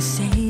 say